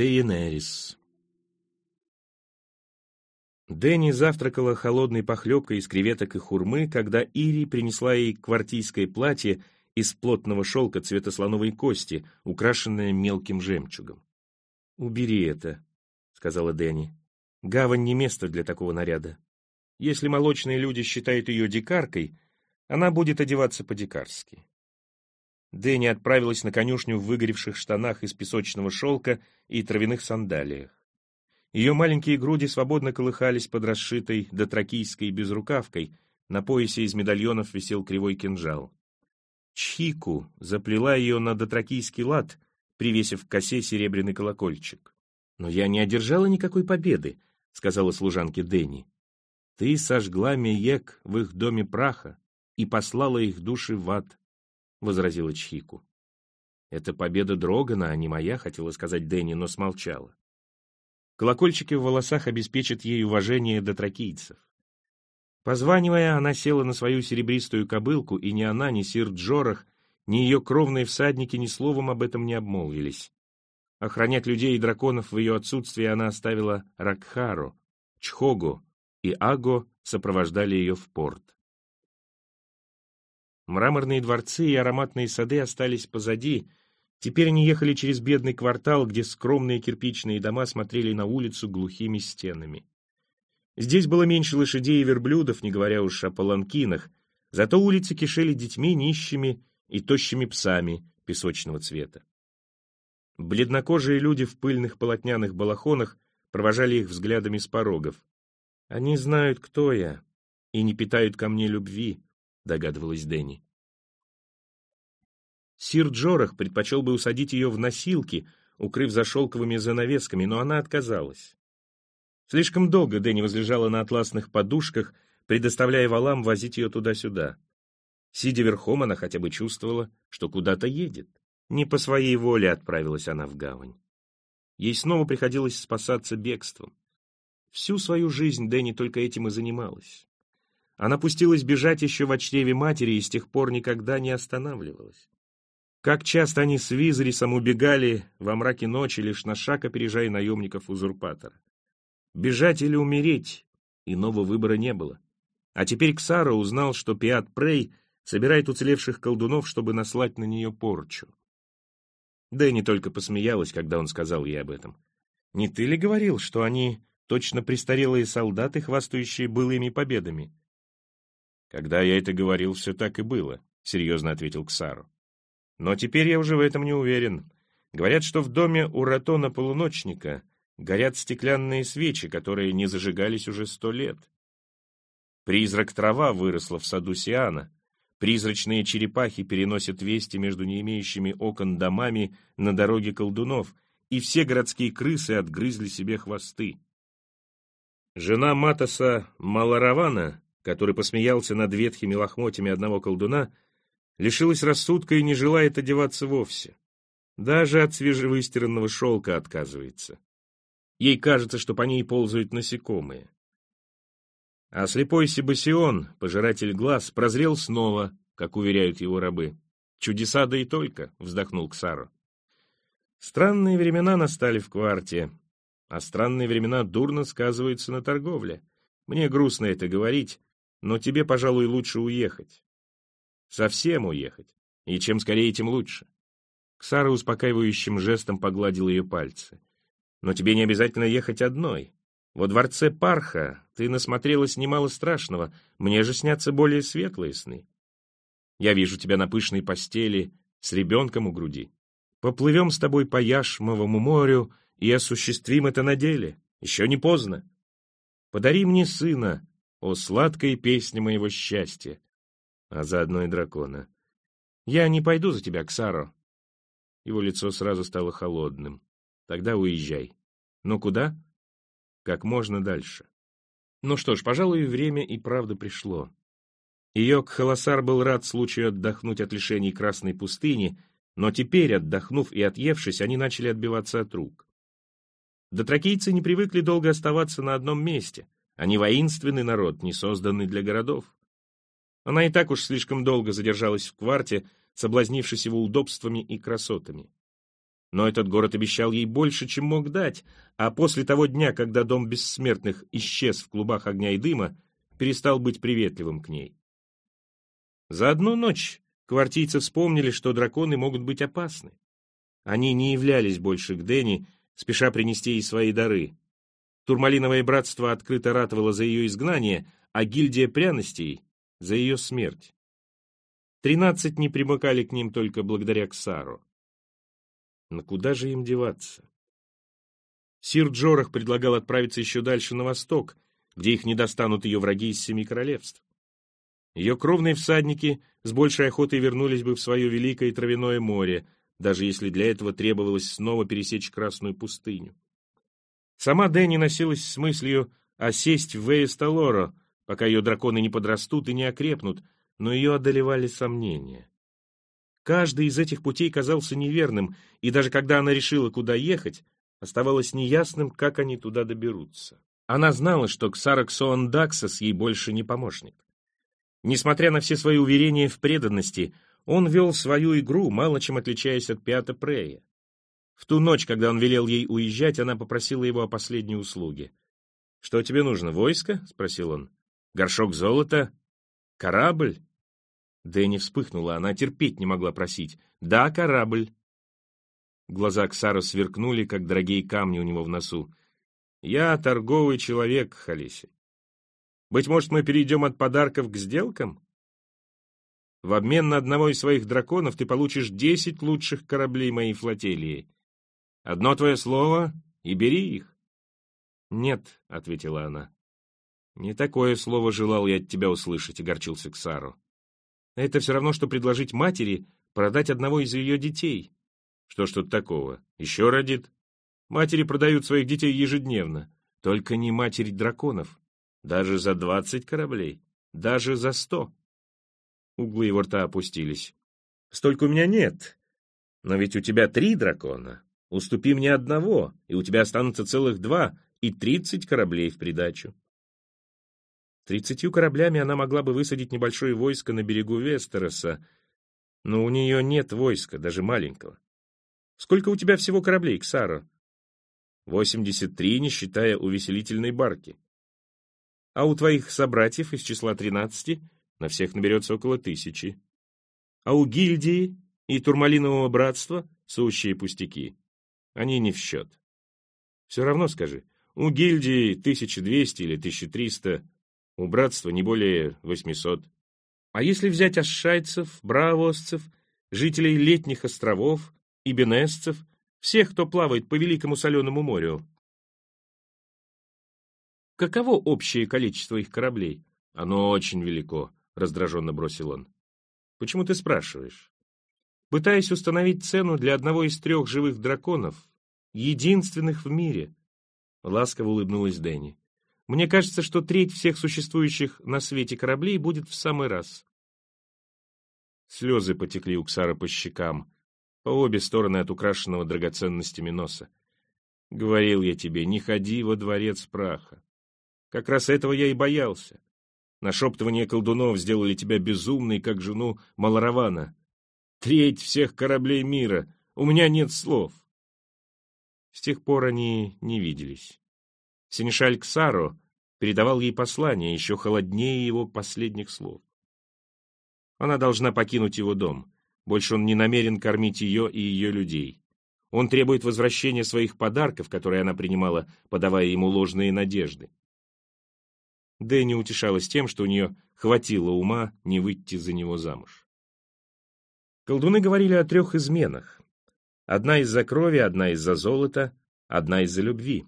Дейенерис Дэнни завтракала холодной похлебкой из креветок и хурмы, когда Ири принесла ей квартийское платье из плотного шелка цвета слоновой кости, украшенное мелким жемчугом. «Убери это», — сказала Дэнни. «Гавань не место для такого наряда. Если молочные люди считают ее дикаркой, она будет одеваться по-дикарски». Дэнни отправилась на конюшню в выгоревших штанах из песочного шелка и травяных сандалиях. Ее маленькие груди свободно колыхались под расшитой дотракийской безрукавкой, на поясе из медальонов висел кривой кинжал. Чхику заплела ее на дотракийский лад, привесив к косе серебряный колокольчик. «Но я не одержала никакой победы», — сказала служанке Дэнни. «Ты сожгла Меек в их доме праха и послала их души в ад», — возразила Чхику. «Это победа Дрогана, а не моя», — хотела сказать Дэнни, но смолчала. Колокольчики в волосах обеспечат ей уважение дотракийцев. Позванивая, она села на свою серебристую кобылку, и ни она, ни сир Джорах, ни ее кровные всадники ни словом об этом не обмолвились. Охранять людей и драконов в ее отсутствие она оставила Ракхару, Чхогу и Аго сопровождали ее в порт. Мраморные дворцы и ароматные сады остались позади, Теперь они ехали через бедный квартал, где скромные кирпичные дома смотрели на улицу глухими стенами. Здесь было меньше лошадей и верблюдов, не говоря уж о паланкинах, зато улицы кишели детьми, нищими и тощими псами песочного цвета. Бледнокожие люди в пыльных полотняных балахонах провожали их взглядами с порогов. «Они знают, кто я, и не питают ко мне любви», — догадывалась Дэнни. Сир Джорах предпочел бы усадить ее в носилки, укрыв за шелковыми занавесками, но она отказалась. Слишком долго Дэнни возлежала на атласных подушках, предоставляя валам возить ее туда-сюда. Сидя верхом, она хотя бы чувствовала, что куда-то едет. Не по своей воле отправилась она в гавань. Ей снова приходилось спасаться бегством. Всю свою жизнь Дэнни только этим и занималась. Она пустилась бежать еще в чреве матери и с тех пор никогда не останавливалась. Как часто они с Визрисом убегали во мраке ночи, лишь на шаг опережая наемников-узурпатора. Бежать или умереть, иного выбора не было. А теперь Ксара узнал, что Пиат Прей собирает уцелевших колдунов, чтобы наслать на нее порчу. Дэнни только посмеялась, когда он сказал ей об этом. «Не ты ли говорил, что они точно престарелые солдаты, хвастающие былыми победами?» «Когда я это говорил, все так и было», — серьезно ответил Ксару. Но теперь я уже в этом не уверен. Говорят, что в доме у Ратона-полуночника горят стеклянные свечи, которые не зажигались уже сто лет. Призрак трава выросла в саду Сиана. Призрачные черепахи переносят вести между не имеющими окон домами на дороге колдунов, и все городские крысы отгрызли себе хвосты. Жена Матоса Маларавана, который посмеялся над ветхими лохмотьями одного колдуна, лишилась рассудка и не желает одеваться вовсе. Даже от свежевыстиранного шелка отказывается. Ей кажется, что по ней ползают насекомые. А слепой Себасион, пожиратель глаз, прозрел снова, как уверяют его рабы. «Чудеса да и только», — вздохнул Ксару. Странные времена настали в кварте, а странные времена дурно сказываются на торговле. Мне грустно это говорить, но тебе, пожалуй, лучше уехать. Совсем уехать. И чем скорее, тем лучше. Ксара успокаивающим жестом погладил ее пальцы. Но тебе не обязательно ехать одной. Во дворце Парха ты насмотрелась немало страшного, мне же снятся более светлые сны. Я вижу тебя на пышной постели с ребенком у груди. Поплывем с тобой по Яшмовому морю и осуществим это на деле. Еще не поздно. Подари мне сына, о сладкой песне моего счастья а заодно и дракона. «Я не пойду за тебя, Ксаро». Его лицо сразу стало холодным. «Тогда уезжай». «Но куда?» «Как можно дальше». Ну что ж, пожалуй, время и правда пришло. Иок Халасар был рад случаю отдохнуть от лишений Красной пустыни, но теперь, отдохнув и отъевшись, они начали отбиваться от рук. Дотракийцы не привыкли долго оставаться на одном месте. Они воинственный народ, не созданный для городов. Она и так уж слишком долго задержалась в кварте, соблазнившись его удобствами и красотами. Но этот город обещал ей больше, чем мог дать, а после того дня, когда Дом Бессмертных исчез в клубах огня и дыма, перестал быть приветливым к ней. За одну ночь квартийцы вспомнили, что драконы могут быть опасны. Они не являлись больше к Дэнни, спеша принести ей свои дары. Турмалиновое братство открыто ратовало за ее изгнание, а гильдия пряностей — за ее смерть. Тринадцать не примыкали к ним только благодаря Ксару. Но куда же им деваться? Сир Джорах предлагал отправиться еще дальше на восток, где их не достанут ее враги из Семи Королевств. Ее кровные всадники с большей охотой вернулись бы в свое великое травяное море, даже если для этого требовалось снова пересечь Красную пустыню. Сама Дэнни носилась с мыслью осесть в Вейсталоро, пока ее драконы не подрастут и не окрепнут, но ее одолевали сомнения. Каждый из этих путей казался неверным, и даже когда она решила, куда ехать, оставалось неясным, как они туда доберутся. Она знала, что Ксараксон Даксас ей больше не помощник. Несмотря на все свои уверения в преданности, он вел свою игру, мало чем отличаясь от Пиата Прея. В ту ночь, когда он велел ей уезжать, она попросила его о последней услуге. «Что тебе нужно, войско?» — спросил он. «Горшок золота? Корабль?» Дэнни вспыхнула, она терпеть не могла просить. «Да, корабль». Глаза Ксара сверкнули, как дорогие камни у него в носу. «Я торговый человек, Халиси. Быть может, мы перейдем от подарков к сделкам? В обмен на одного из своих драконов ты получишь десять лучших кораблей моей флотилии. Одно твое слово — и бери их. «Нет», — ответила она. «Не такое слово желал я от тебя услышать», — огорчился Ксару. «Это все равно, что предложить матери продать одного из ее детей». «Что ж тут такого? Еще родит?» «Матери продают своих детей ежедневно, только не матери драконов. Даже за двадцать кораблей, даже за сто». Углы его рта опустились. «Столько у меня нет. Но ведь у тебя три дракона. Уступи мне одного, и у тебя останутся целых два, и тридцать кораблей в придачу». Тридцатью кораблями она могла бы высадить небольшое войско на берегу Вестероса, но у нее нет войска, даже маленького. Сколько у тебя всего кораблей, Ксаро? Восемьдесят три, не считая увеселительной барки. А у твоих собратьев из числа тринадцати на всех наберется около тысячи. А у гильдии и турмалинового братства сущие пустяки. Они не в счет. Все равно скажи, у гильдии 1200 или 1300, у братства не более 800. А если взять ашшайцев, бравосцев, жителей летних островов, и бенесцев, всех, кто плавает по Великому Соленому морю, каково общее количество их кораблей? Оно очень велико, — раздраженно бросил он. «Почему ты спрашиваешь?» «Пытаясь установить цену для одного из трех живых драконов, единственных в мире», — ласково улыбнулась Дэнни. «Мне кажется, что треть всех существующих на свете кораблей будет в самый раз». Слезы потекли у Ксара по щекам, по обе стороны от украшенного драгоценностями носа. «Говорил я тебе, не ходи во дворец праха. Как раз этого я и боялся. Нашептывания колдунов сделали тебя безумной, как жену Маларавана. Треть всех кораблей мира. У меня нет слов. С тех пор они не виделись. Синишаль Ксаро передавал ей послание, еще холоднее его последних слов. Она должна покинуть его дом. Больше он не намерен кормить ее и ее людей. Он требует возвращения своих подарков, которые она принимала, подавая ему ложные надежды. Дэнни утешалась тем, что у нее хватило ума не выйти за него замуж. Колдуны говорили о трех изменах. Одна из-за крови, одна из-за золота, одна из-за любви.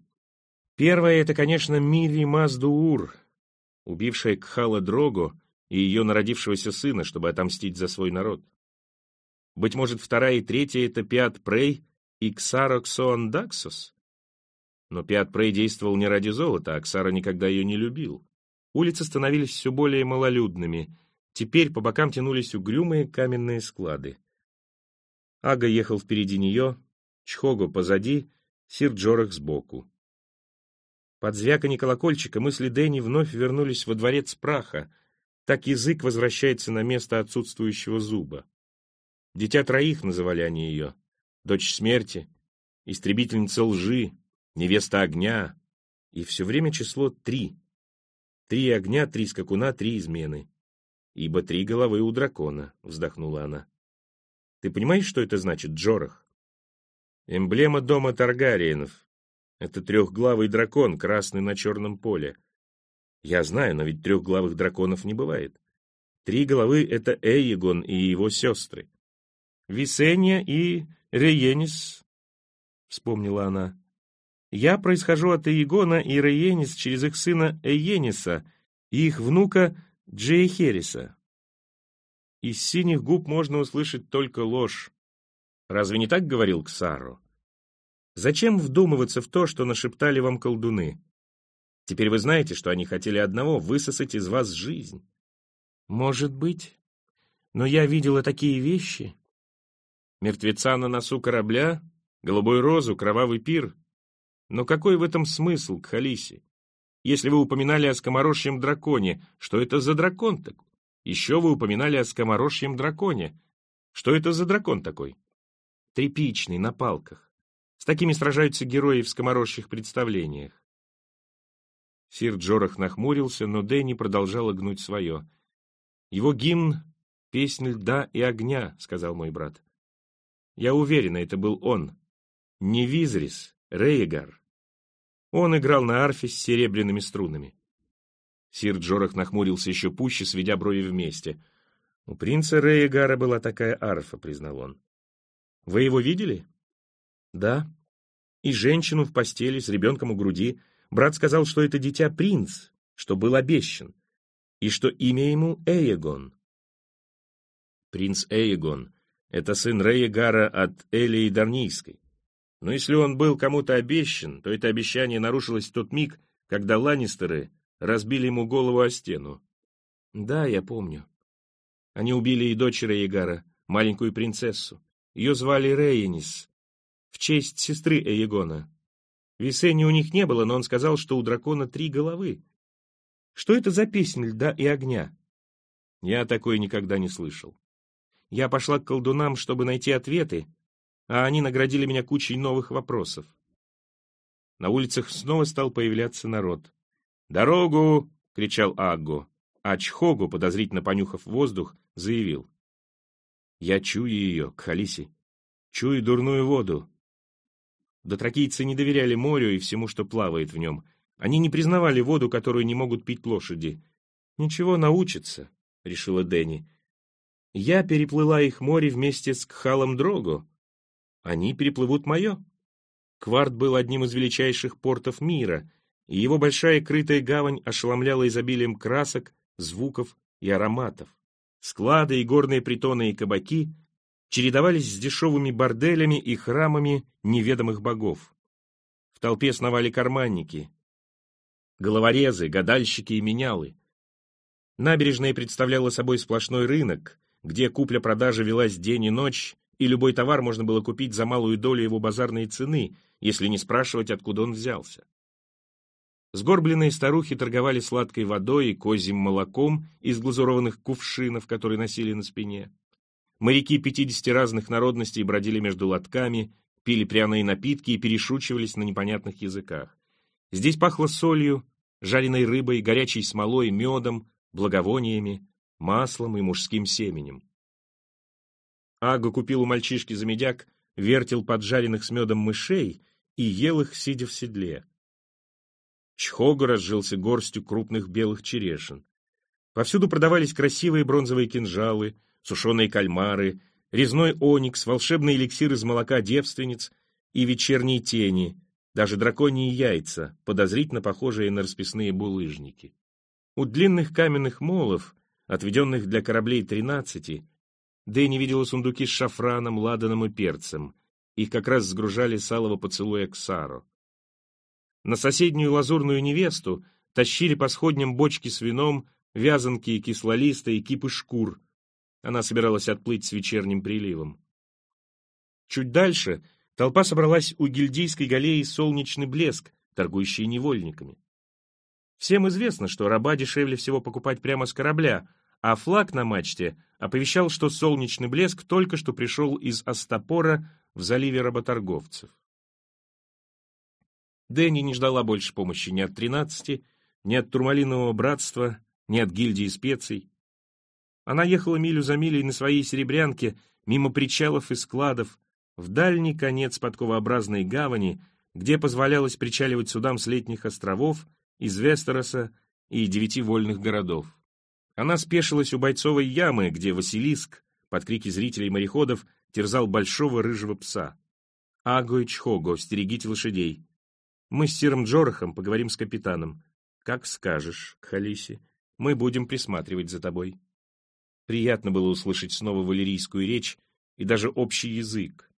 Первая — это, конечно, Мири Маздуур, убившая Кхала Дрого и ее народившегося сына, чтобы отомстить за свой народ. Быть может, вторая и третья — это Пиат Прей и Ксароксоан Даксос? Но Пиат Прей действовал не ради золота, а Ксара никогда ее не любил. Улицы становились все более малолюдными. Теперь по бокам тянулись угрюмые каменные склады. Ага ехал впереди нее, Чхого позади, Сир Джорах сбоку. Под звяканье колокольчика мысли Дэнни вновь вернулись во дворец праха. Так язык возвращается на место отсутствующего зуба. Дитя троих называли они ее. Дочь смерти, истребительница лжи, невеста огня, и все время число три. Три огня, три скакуна, три измены. Ибо три головы у дракона, вздохнула она. Ты понимаешь, что это значит, Джорах? Эмблема дома Таргариенов. Это трехглавый дракон, красный на черном поле. Я знаю, но ведь трехглавых драконов не бывает. Три головы — это Эйегон и его сестры. Висения и Реенис, — вспомнила она. Я происхожу от Эйегона и Реенис через их сына Эйениса и их внука Джейхериса. Из синих губ можно услышать только ложь. Разве не так говорил Ксару? Зачем вдумываться в то, что нашептали вам колдуны? Теперь вы знаете, что они хотели одного — высосать из вас жизнь. Может быть. Но я видела такие вещи. Мертвеца на носу корабля, голубой розу, кровавый пир. Но какой в этом смысл, Кхалиси? Если вы упоминали о скоморожьем драконе, что это за дракон такой? Еще вы упоминали о скоморожьем драконе. Что это за дракон такой? Тряпичный, на палках. С такими сражаются герои в скоморожьих представлениях. Сир Джорах нахмурился, но Дэнни продолжала гнуть свое. «Его гимн — песнь льда и огня», — сказал мой брат. «Я уверена, это был он. Не Визрис, Рейгар. Он играл на арфе с серебряными струнами». Сир Джорах нахмурился еще пуще, сведя брови вместе. «У принца Рейгара была такая арфа», — признал он. «Вы его видели?» «Да». «И женщину в постели с ребенком у груди», Брат сказал, что это дитя принц, что был обещан, и что имя ему Эйегон. Принц Эйегон — это сын Рейегара от Элии Дарнийской. Но если он был кому-то обещан, то это обещание нарушилось в тот миг, когда Ланнистеры разбили ему голову о стену. Да, я помню. Они убили и дочь Рейегара, маленькую принцессу. Ее звали Рейенис, в честь сестры Эйегона. Весенни у них не было, но он сказал, что у дракона три головы. Что это за песня льда и огня? Я такое никогда не слышал. Я пошла к колдунам, чтобы найти ответы, а они наградили меня кучей новых вопросов. На улицах снова стал появляться народ. «Дорогу!» — кричал Агго, а Чхогу, подозрительно понюхав воздух, заявил. «Я чую ее, Кхалиси, чую дурную воду, Дотракийцы не доверяли морю и всему, что плавает в нем. Они не признавали воду, которую не могут пить лошади. «Ничего, научатся», — решила Дэнни. «Я переплыла их море вместе с Кхалом Дрого. Они переплывут мое». Кварт был одним из величайших портов мира, и его большая крытая гавань ошеломляла изобилием красок, звуков и ароматов. Склады и горные притоны и кабаки чередовались с дешевыми борделями и храмами неведомых богов. В толпе сновали карманники, головорезы, гадальщики и менялы. Набережная представляла собой сплошной рынок, где купля-продажа велась день и ночь, и любой товар можно было купить за малую долю его базарной цены, если не спрашивать, откуда он взялся. Сгорбленные старухи торговали сладкой водой и козьим молоком из глазурованных кувшинов, которые носили на спине. Моряки 50 разных народностей бродили между лотками, пили пряные напитки и перешучивались на непонятных языках. Здесь пахло солью, жареной рыбой, горячей смолой, медом, благовониями, маслом и мужским семенем. Ага купил у мальчишки за медяк, вертел поджаренных с медом мышей и ел их, сидя в седле. Чхога разжился горстью крупных белых черешин. Повсюду продавались красивые бронзовые кинжалы, сушеные кальмары, резной оникс, волшебный эликсир из молока девственниц и вечерние тени, даже драконьи яйца, подозрительно похожие на расписные булыжники. У длинных каменных молов, отведенных для кораблей тринадцати, Дэнни видела сундуки с шафраном, ладаном и перцем. Их как раз сгружали с алого поцелуя к Сару. На соседнюю лазурную невесту тащили по сходням бочки с вином, вязанки и кислолиста и кипы шкур, она собиралась отплыть с вечерним приливом. Чуть дальше толпа собралась у гильдийской галеи «Солнечный блеск», торгующей невольниками. Всем известно, что раба дешевле всего покупать прямо с корабля, а флаг на мачте оповещал, что солнечный блеск только что пришел из Астапора в заливе работорговцев. Дэнни не ждала больше помощи ни от тринадцати, ни от турмалинового братства, ни от гильдии специй. Она ехала милю за милей на своей серебрянке, мимо причалов и складов, в дальний конец подковообразной гавани, где позволялось причаливать судам с летних островов, из Вестероса и девяти вольных городов. Она спешилась у бойцовой ямы, где Василиск, под крики зрителей-мореходов, терзал большого рыжего пса. «Аго и Чхого, стерегите лошадей. Мы с Сиром Джорахом поговорим с капитаном. Как скажешь, Халиси, мы будем присматривать за тобой». Приятно было услышать снова валерийскую речь и даже общий язык.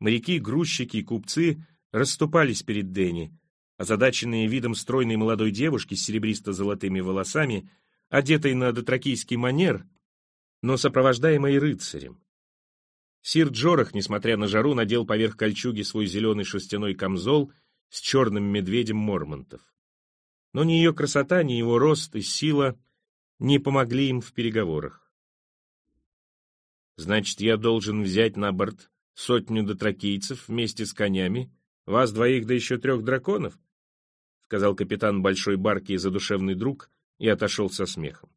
Моряки, грузчики и купцы расступались перед Дэнни, озадаченные видом стройной молодой девушки с серебристо-золотыми волосами, одетой на дотракийский манер, но сопровождаемой рыцарем. Сир Джорах, несмотря на жару, надел поверх кольчуги свой зеленый шерстяной камзол с черным медведем Мормонтов. Но ни ее красота, ни его рост и сила не помогли им в переговорах. «Значит, я должен взять на борт сотню дотракийцев вместе с конями, вас двоих да еще трех драконов?» — сказал капитан большой барки и задушевный друг и отошел со смехом.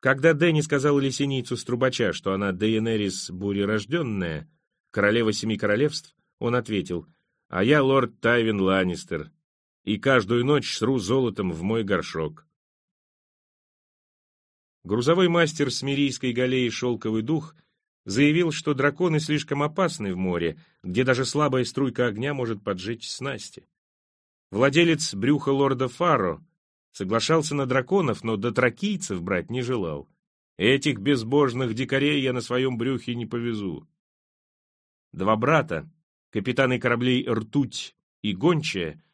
Когда Дэнни сказал лесеницу с трубача, что она Дейенерис бурерожденная, королева семи королевств, он ответил, «А я лорд Тайвин Ланнистер, и каждую ночь сру золотом в мой горшок». Грузовой мастер Смирийской галеи «Шелковый дух» заявил, что драконы слишком опасны в море, где даже слабая струйка огня может поджечь снасти. Владелец брюха лорда Фаро соглашался на драконов, но до тракийцев брать не желал. Этих безбожных дикарей я на своем брюхе не повезу. Два брата, капитаны кораблей «Ртуть» и «Гончая»,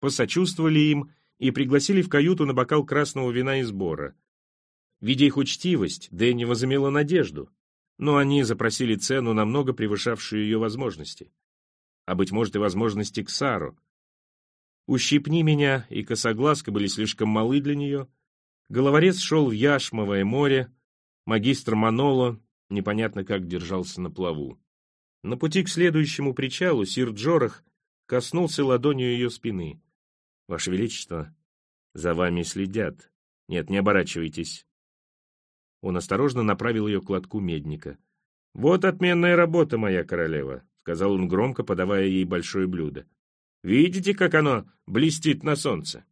посочувствовали им и пригласили в каюту на бокал красного вина и сбора. Видя их учтивость, Дэнни возымела надежду но они запросили цену, намного превышавшую ее возможности. А, быть может, и возможности Ксару. «Ущипни меня» и «Косоглазка» были слишком малы для нее. Головорез шел в Яшмовое море, магистр Маноло непонятно как держался на плаву. На пути к следующему причалу сир Джорах коснулся ладонью ее спины. «Ваше Величество, за вами следят. Нет, не оборачивайтесь. Он осторожно направил ее к лотку медника. «Вот отменная работа, моя королева», — сказал он громко, подавая ей большое блюдо. «Видите, как оно блестит на солнце?»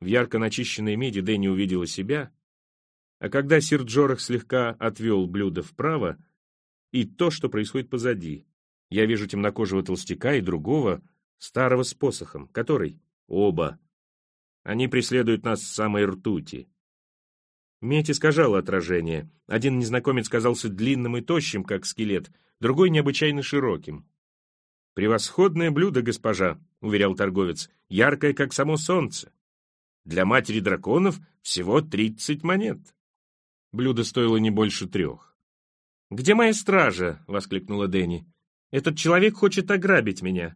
В ярко начищенной меди Дэнни увидела себя, а когда сир Джорах слегка отвел блюдо вправо, и то, что происходит позади. Я вижу темнокожего толстяка и другого, старого с посохом, который? Оба. Они преследуют нас с самой ртути. Медь искажала отражение. Один незнакомец казался длинным и тощим, как скелет, другой необычайно широким. «Превосходное блюдо, госпожа», — уверял торговец, — «яркое, как само солнце. Для матери драконов всего тридцать монет». Блюдо стоило не больше трех. «Где моя стража?» — воскликнула Дэнни. «Этот человек хочет ограбить меня».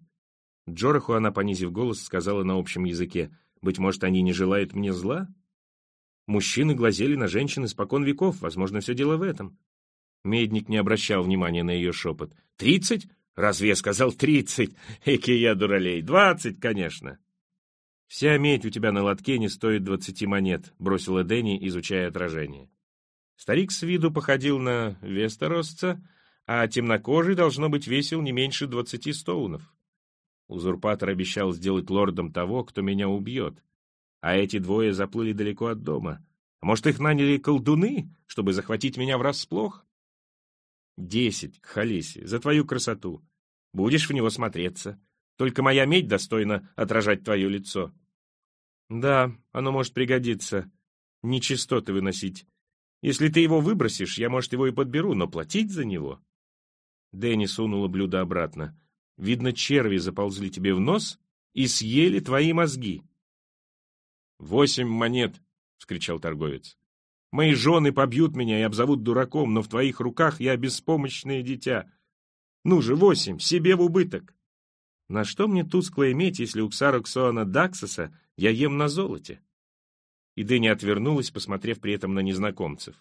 Джораху она, понизив голос, сказала на общем языке, «Быть может, они не желают мне зла?» Мужчины глазели на женщин испокон веков, возможно, все дело в этом. Медник не обращал внимания на ее шепот. «Тридцать? Разве я сказал тридцать? Эки я дуралей! Двадцать, конечно!» «Вся медь у тебя на лотке не стоит двадцати монет», — бросила Дэнни, изучая отражение. Старик с виду походил на весторосца, а темнокожий, должно быть, весил не меньше двадцати стоунов. Узурпатор обещал сделать лордом того, кто меня убьет а эти двое заплыли далеко от дома. А может, их наняли колдуны, чтобы захватить меня врасплох? Десять, Халиси, за твою красоту. Будешь в него смотреться. Только моя медь достойна отражать твое лицо. Да, оно может пригодиться. Нечистоты выносить. Если ты его выбросишь, я, может, его и подберу, но платить за него... Дэнни сунула блюдо обратно. Видно, черви заползли тебе в нос и съели твои мозги. «Восемь монет!» — вскричал торговец. «Мои жены побьют меня и обзовут дураком, но в твоих руках я беспомощное дитя. Ну же, восемь, себе в убыток!» «На что мне тускло иметь, если у Ксароксоана Даксоса я ем на золоте?» И Дэнни отвернулась, посмотрев при этом на незнакомцев.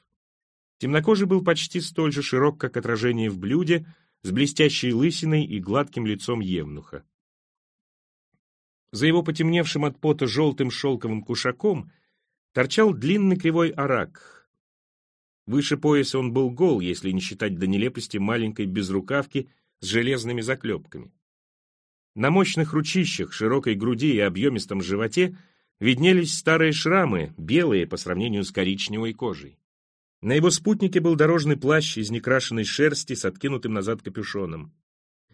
Темнокожий был почти столь же широк, как отражение в блюде, с блестящей лысиной и гладким лицом евнуха. За его потемневшим от пота желтым шелковым кушаком торчал длинный кривой арак. Выше пояса он был гол, если не считать до нелепости маленькой безрукавки с железными заклепками. На мощных ручищах, широкой груди и объемистом животе виднелись старые шрамы, белые по сравнению с коричневой кожей. На его спутнике был дорожный плащ из некрашенной шерсти с откинутым назад капюшоном.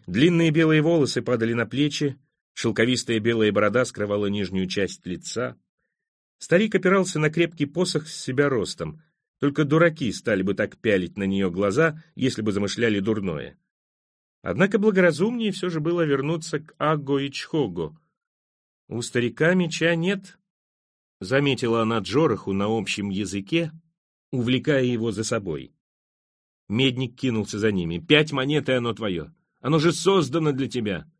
Длинные белые волосы падали на плечи, шелковистая белая борода скрывала нижнюю часть лица. Старик опирался на крепкий посох с себя ростом. Только дураки стали бы так пялить на нее глаза, если бы замышляли дурное. Однако благоразумнее все же было вернуться к Агго и Чхого. «У старика меча нет», — заметила она Джораху на общем языке, увлекая его за собой. Медник кинулся за ними. «Пять монет, и оно твое! Оно же создано для тебя!»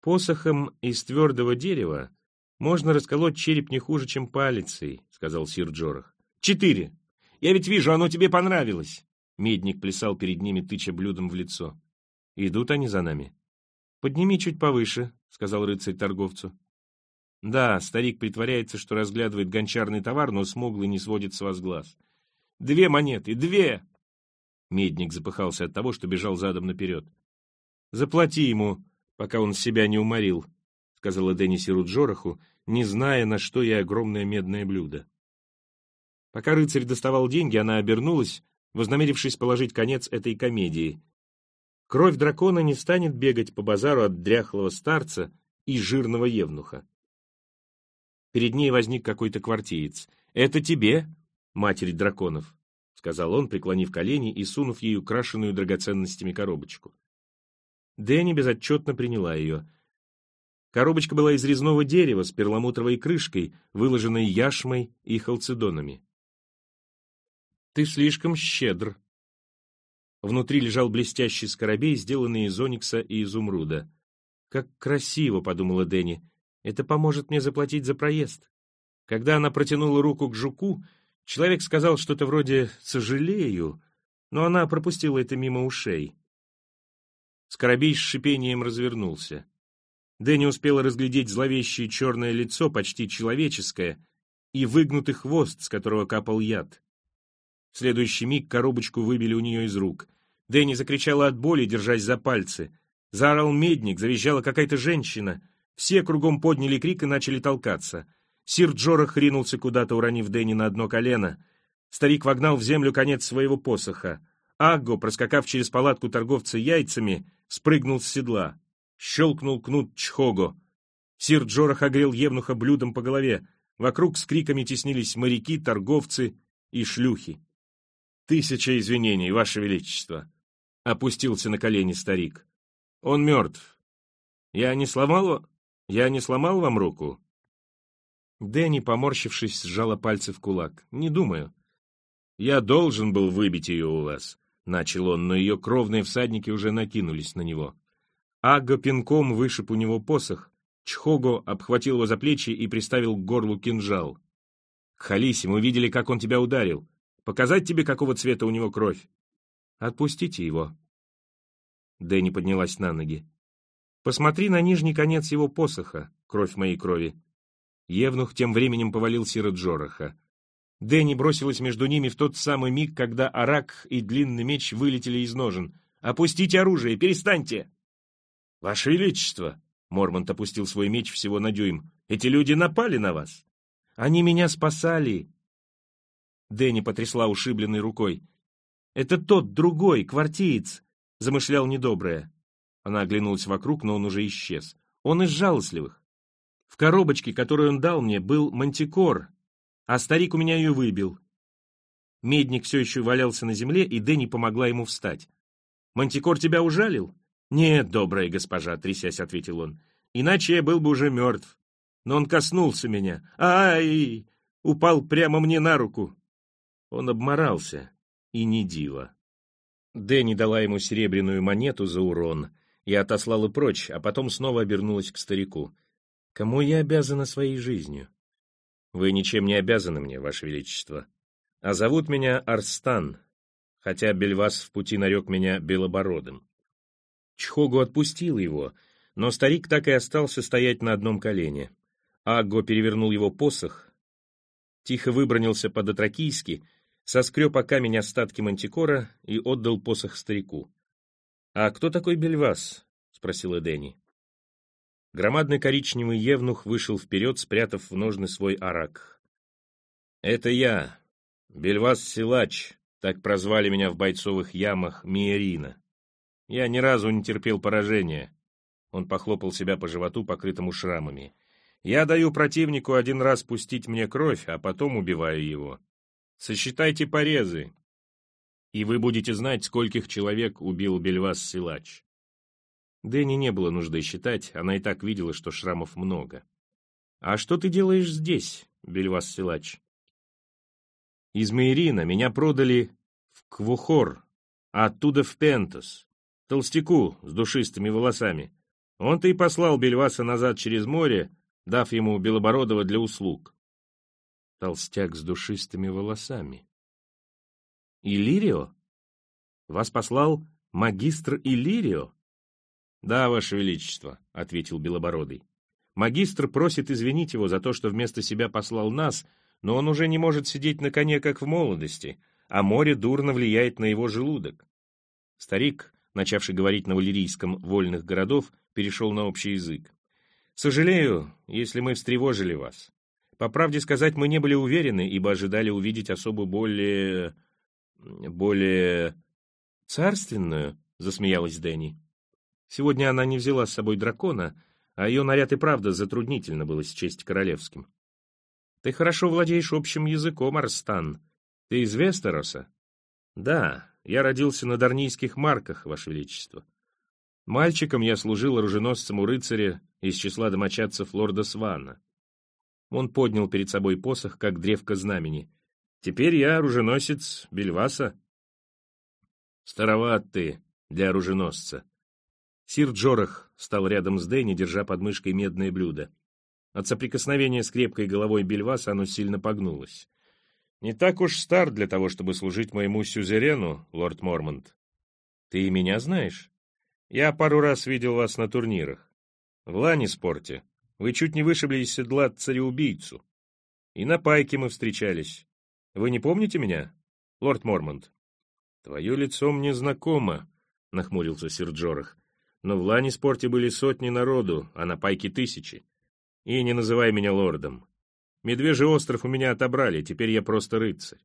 «Посохом из твердого дерева можно расколоть череп не хуже, чем палицей», — сказал сир Джорах. «Четыре! Я ведь вижу, оно тебе понравилось!» Медник плясал перед ними, тыча блюдом в лицо. Идут они за нами. «Подними чуть повыше», — сказал рыцарь торговцу. Да, старик притворяется, что разглядывает гончарный товар, но смуглый не сводит с вас глаз. «Две монеты! Две!» Медник запыхался от того, что бежал задом наперед. «Заплати ему, пока он себя не уморил», — сказала Денисиру Джораху, не зная, на что ей огромное медное блюдо. Пока рыцарь доставал деньги, она обернулась, вознамерившись положить конец этой комедии, Кровь дракона не станет бегать по базару от дряхлого старца и жирного евнуха. Перед ней возник какой-то квартиец. «Это тебе, матерь драконов», — сказал он, преклонив колени и сунув ей украшенную драгоценностями коробочку. Дэнни безотчетно приняла ее. Коробочка была из резного дерева с перламутровой крышкой, выложенной яшмой и халцедонами. «Ты слишком щедр», Внутри лежал блестящий скоробей, сделанный из оникса и изумруда. «Как красиво!» — подумала Дэнни. «Это поможет мне заплатить за проезд». Когда она протянула руку к жуку, человек сказал что-то вроде «сожалею», но она пропустила это мимо ушей. Скоробей с шипением развернулся. Дэнни успела разглядеть зловещее черное лицо, почти человеческое, и выгнутый хвост, с которого капал яд. В следующий миг коробочку выбили у нее из рук. Дэнни закричала от боли, держась за пальцы. Заорал медник, завизжала какая-то женщина. Все кругом подняли крик и начали толкаться. Сир Джорах ринулся куда-то, уронив Дэнни на одно колено. Старик вогнал в землю конец своего посоха. Агго, проскакав через палатку торговца яйцами, спрыгнул с седла. Щелкнул кнут Чхого. Сир Джорах огрел Евнуха блюдом по голове. Вокруг с криками теснились моряки, торговцы и шлюхи. «Тысяча извинений, Ваше Величество!» — опустился на колени старик. «Он мертв. Я не сломал... Я не сломал вам руку?» Дэнни, поморщившись, сжала пальцы в кулак. «Не думаю». «Я должен был выбить ее у вас», — начал он, но ее кровные всадники уже накинулись на него. Ага пинком вышиб у него посох, Чхого обхватил его за плечи и приставил к горлу кинжал. «Халиси, мы видели, как он тебя ударил. Показать тебе, какого цвета у него кровь?» «Отпустите его». Дэнни поднялась на ноги. «Посмотри на нижний конец его посоха, кровь моей крови». Евнух тем временем повалил Сира Джораха. Дэнни бросилась между ними в тот самый миг, когда арак и длинный меч вылетели из ножен. «Опустите оружие! Перестаньте!» «Ваше Величество!» — Мормонт опустил свой меч всего на дюйм. «Эти люди напали на вас!» «Они меня спасали!» Дэнни потрясла ушибленной рукой. «Это тот, другой, квартиец!» — замышлял недоброе. Она оглянулась вокруг, но он уже исчез. «Он из жалостливых. В коробочке, которую он дал мне, был мантикор, а старик у меня ее выбил». Медник все еще валялся на земле, и Дэнни помогла ему встать. «Мантикор тебя ужалил?» «Нет, добрая госпожа», — трясясь, ответил он. «Иначе я был бы уже мертв. Но он коснулся меня. Ай! Упал прямо мне на руку. Он обморался, и не диво. Дэнни дала ему серебряную монету за урон и отослала прочь, а потом снова обернулась к старику. «Кому я обязана своей жизнью?» «Вы ничем не обязаны мне, Ваше Величество. А зовут меня Арстан, хотя Бельвас в пути нарек меня Белобородым». Чхогу отпустил его, но старик так и остался стоять на одном колене. Агго перевернул его посох, тихо выбронился по-дотракийски, соскреб о камень остатки мантикора и отдал посох старику. «А кто такой Бельвас?» — спросила Дэнни. Громадный коричневый евнух вышел вперед, спрятав в ножны свой арак. «Это я, Бельвас Силач, так прозвали меня в бойцовых ямах Миерина. Я ни разу не терпел поражения». Он похлопал себя по животу, покрытому шрамами. «Я даю противнику один раз пустить мне кровь, а потом убиваю его. Сосчитайте порезы, и вы будете знать, скольких человек убил Бельвас Силач. Дэнни не было нужды считать, она и так видела, что шрамов много. «А что ты делаешь здесь, Бельвас Силач?» «Из Мейрина меня продали в Квухор, а оттуда в Пентос, толстяку с душистыми волосами. Он-то и послал Бельваса назад через море, дав ему Белобородова для услуг». Толстяк с душистыми волосами. «Иллирио? Вас послал магистр Иллирио?» «Да, Ваше Величество», — ответил Белобородый. «Магистр просит извинить его за то, что вместо себя послал нас, но он уже не может сидеть на коне, как в молодости, а море дурно влияет на его желудок». Старик, начавший говорить на валерийском вольных городов, перешел на общий язык. «Сожалею, если мы встревожили вас. По правде сказать, мы не были уверены, ибо ожидали увидеть особо более... более... царственную», — засмеялась Дэнни. Сегодня она не взяла с собой дракона, а ее наряд и правда затруднительно было счесть королевским. «Ты хорошо владеешь общим языком, Арстан. Ты из Вестероса?» «Да, я родился на Дарнийских марках, Ваше Величество. Мальчиком я служил оруженосцем у рыцаря из числа домочадцев лорда Свана. Он поднял перед собой посох, как древко знамени. Теперь я оруженосец Бельваса. Староват ты для оруженосца, Сир Джорах стал рядом с Дэнни, держа под мышкой медное блюдо. От соприкосновения с крепкой головой Бельваса оно сильно погнулось. «Не так уж стар для того, чтобы служить моему сюзерену, лорд Мормонт. Ты и меня знаешь? Я пару раз видел вас на турнирах. В Лане-спорте вы чуть не вышибли из седла цареубийцу. И на пайке мы встречались. Вы не помните меня, лорд Мормонт?» «Твое лицо мне знакомо», — нахмурился сир Джорах но в Лане-спорте были сотни народу, а на пайке тысячи. И не называй меня лордом. Медвежий остров у меня отобрали, теперь я просто рыцарь.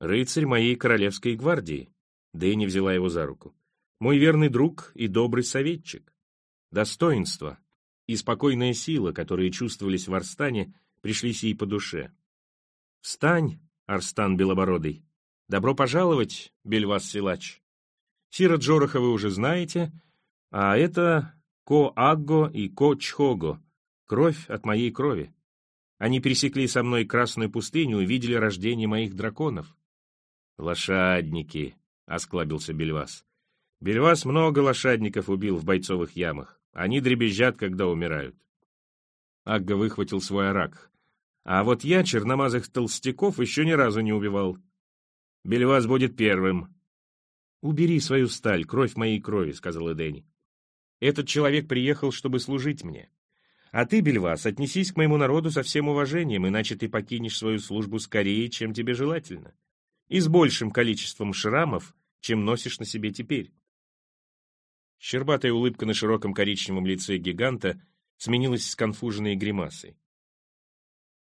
Рыцарь моей королевской гвардии. Дэнни взяла его за руку. Мой верный друг и добрый советчик. Достоинство и спокойная сила, которые чувствовались в Арстане, пришлись ей по душе. «Встань, Арстан Белобородый! Добро пожаловать, Бельвас Силач! Сира Джороха вы уже знаете, а это Ко-Агго и Ко-Чхого, кровь от моей крови. Они пересекли со мной Красную пустыню и видели рождение моих драконов. «Лошадники», — осклабился Бельвас. «Бельвас много лошадников убил в бойцовых ямах. Они дребезжат, когда умирают». Агга выхватил свой арак. «А вот я черномазых толстяков еще ни разу не убивал. Бельвас будет первым». «Убери свою сталь, кровь моей крови», — сказала Дэнни. Этот человек приехал, чтобы служить мне. А ты, Бельвас, отнесись к моему народу со всем уважением, иначе ты покинешь свою службу скорее, чем тебе желательно. И с большим количеством шрамов, чем носишь на себе теперь. Щербатая улыбка на широком коричневом лице гиганта сменилась сконфуженной гримасой.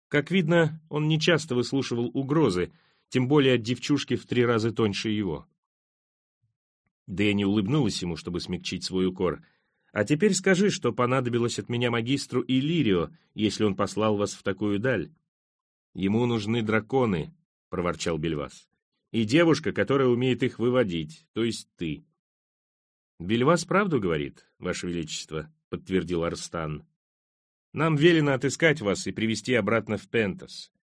Как видно, он нечасто выслушивал угрозы, тем более от девчушки в три раза тоньше его. Дэнни улыбнулась ему, чтобы смягчить свой укор — а теперь скажи, что понадобилось от меня магистру Иллирио, если он послал вас в такую даль. Ему нужны драконы, — проворчал Бельвас. И девушка, которая умеет их выводить, то есть ты. Бельвас правду говорит, ваше величество, — подтвердил Арстан. Нам велено отыскать вас и привести обратно в Пентас.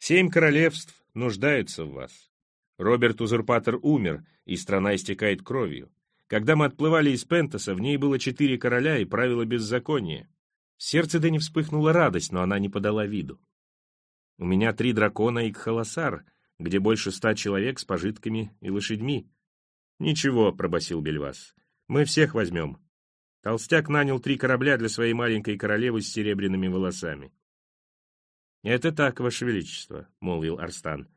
Семь королевств нуждаются в вас. Роберт-узурпатор умер, и страна истекает кровью. Когда мы отплывали из Пентаса, в ней было четыре короля и правила беззакония. В сердце Дэнни вспыхнула радость, но она не подала виду. У меня три дракона и Кхаласар, где больше ста человек с пожитками и лошадьми. Ничего, — пробасил Бельвас, — мы всех возьмем. Толстяк нанял три корабля для своей маленькой королевы с серебряными волосами. «Это так, Ваше Величество», — молвил Арстан.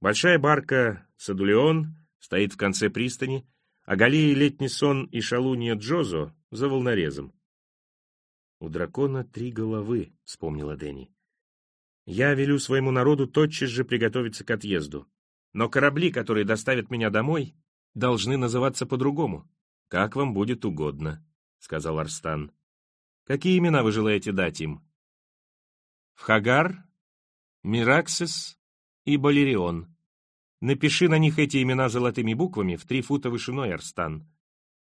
«Большая барка «Садулеон» стоит в конце пристани, а галеи «Летний сон» и «Шалунья Джозо» за волнорезом. «У дракона три головы», — вспомнила Дэнни. «Я велю своему народу тотчас же приготовиться к отъезду. Но корабли, которые доставят меня домой, должны называться по-другому. Как вам будет угодно», — сказал Арстан. «Какие имена вы желаете дать им?» «В Хагар, Мираксис и Балерион. Напиши на них эти имена золотыми буквами в три фута вышиной, Арстан.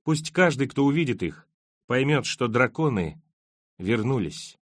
Пусть каждый, кто увидит их, поймет, что драконы вернулись.